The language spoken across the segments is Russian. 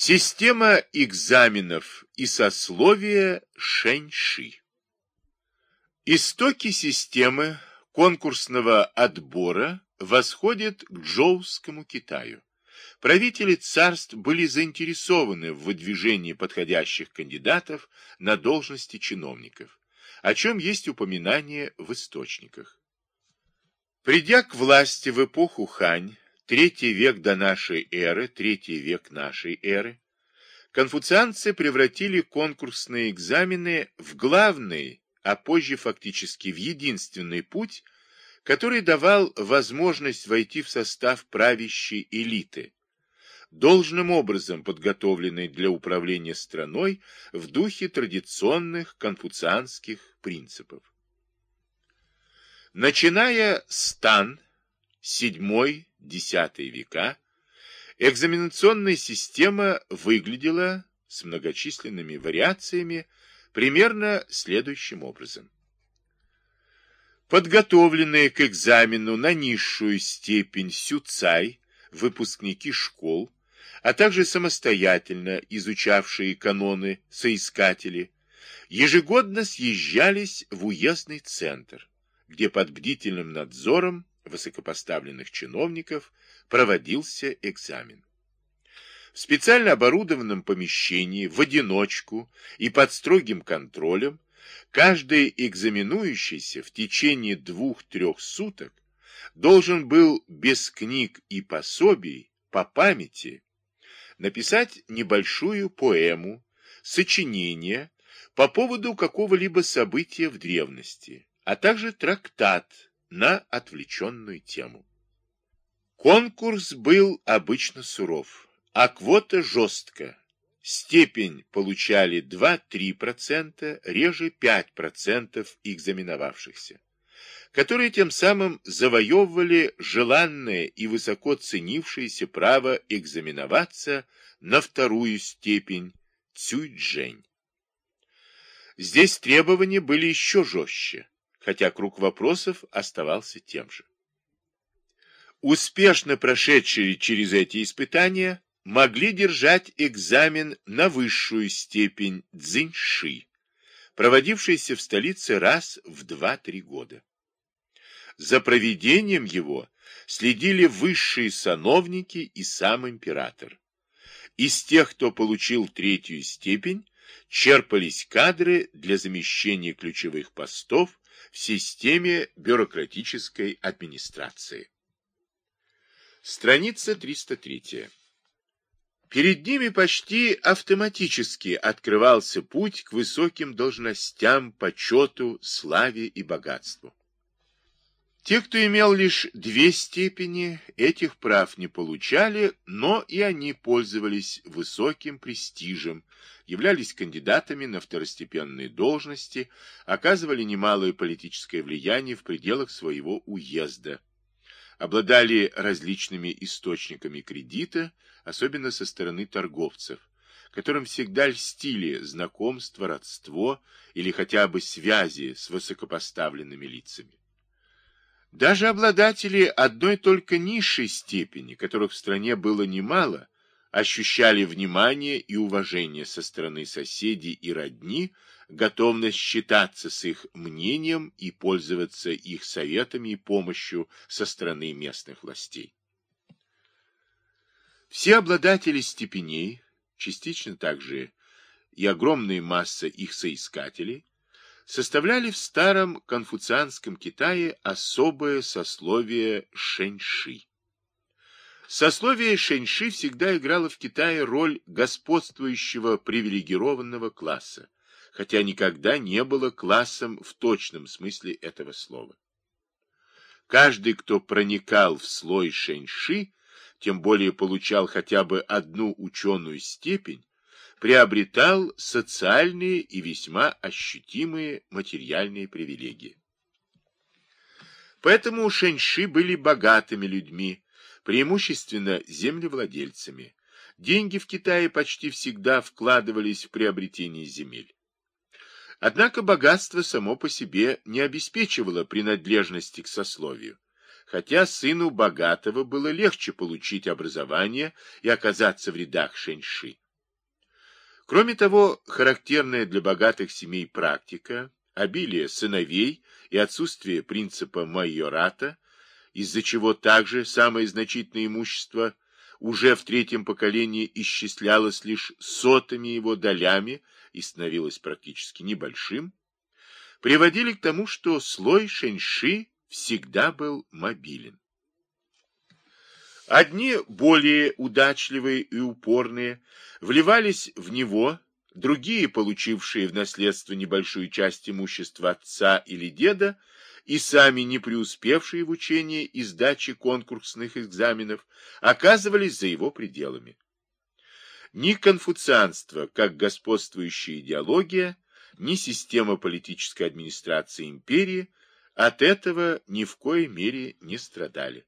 Система экзаменов и сословия Шэньши. Истоки системы конкурсного отбора восходят к Джоускому Китаю. Правители царств были заинтересованы в выдвижении подходящих кандидатов на должности чиновников, о чем есть упоминание в источниках. Придя к власти в эпоху Хань, третий век до нашей эры, третий век нашей эры, конфуцианцы превратили конкурсные экзамены в главный, а позже фактически в единственный путь, который давал возможность войти в состав правящей элиты, должным образом подготовленной для управления страной в духе традиционных конфуцианских принципов. Начиная с Тан, седьмой X века экзаменационная система выглядела с многочисленными вариациями примерно следующим образом. Подготовленные к экзамену на низшую степень сюцай, выпускники школ, а также самостоятельно изучавшие каноны соискатели, ежегодно съезжались в уездный центр, где под бдительным надзором высокопоставленных чиновников проводился экзамен. В специально оборудованном помещении в одиночку и под строгим контролем каждый экзаменующийся в течение двух-трех суток должен был без книг и пособий по памяти написать небольшую поэму, сочинение по поводу какого-либо события в древности, а также трактат на отвлеченную тему. Конкурс был обычно суров, а квота жестко. Степень получали 2-3%, реже 5% экзаменовавшихся, которые тем самым завоевывали желанное и высоко ценившееся право экзаменоваться на вторую степень Цюйчжэнь. Здесь требования были еще жестче хотя круг вопросов оставался тем же. Успешно прошедшие через эти испытания могли держать экзамен на высшую степень цзиньши, проводившийся в столице раз в 2-3 года. За проведением его следили высшие сановники и сам император. Из тех, кто получил третью степень, черпались кадры для замещения ключевых постов системе бюрократической администрации. Страница 303. Перед ними почти автоматически открывался путь к высоким должностям, почету, славе и богатству. Те, кто имел лишь две степени, этих прав не получали, но и они пользовались высоким престижем, являлись кандидатами на второстепенные должности, оказывали немалое политическое влияние в пределах своего уезда, обладали различными источниками кредита, особенно со стороны торговцев, которым всегда льстили знакомство, родство или хотя бы связи с высокопоставленными лицами. Даже обладатели одной только низшей степени, которых в стране было немало, ощущали внимание и уважение со стороны соседей и родни, готовность считаться с их мнением и пользоваться их советами и помощью со стороны местных властей. Все обладатели степеней, частично также и огромная масса их соискателей, составляли в старом конфуцианском Китае особое сословие шэньши. Сословие шэньши всегда играло в Китае роль господствующего привилегированного класса, хотя никогда не было классом в точном смысле этого слова. Каждый, кто проникал в слой шэньши, тем более получал хотя бы одну ученую степень, приобретал социальные и весьма ощутимые материальные привилегии. Поэтому шэньши были богатыми людьми, преимущественно землевладельцами. Деньги в Китае почти всегда вкладывались в приобретение земель. Однако богатство само по себе не обеспечивало принадлежности к сословию, хотя сыну богатого было легче получить образование и оказаться в рядах шэньши. Кроме того, характерная для богатых семей практика, обилие сыновей и отсутствие принципа майората, из-за чего также самое значительное имущество уже в третьем поколении исчислялось лишь сотыми его долями и становилось практически небольшим, приводили к тому, что слой шэньши всегда был мобилен. Одни, более удачливые и упорные, вливались в него, другие, получившие в наследство небольшую часть имущества отца или деда, и сами не преуспевшие в учении и сдаче конкурсных экзаменов, оказывались за его пределами. Ни конфуцианство, как господствующая идеология, ни система политической администрации империи от этого ни в коей мере не страдали.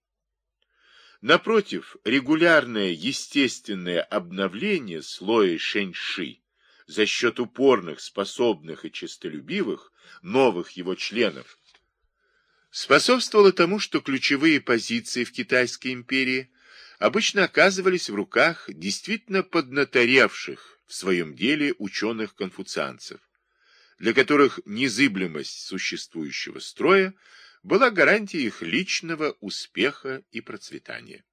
Напротив, регулярное естественное обновление слоя шэньши за счет упорных, способных и честолюбивых новых его членов способствовало тому, что ключевые позиции в Китайской империи обычно оказывались в руках действительно поднаторевших в своем деле ученых-конфуцианцев, для которых незыблемость существующего строя была гарантией их личного успеха и процветания.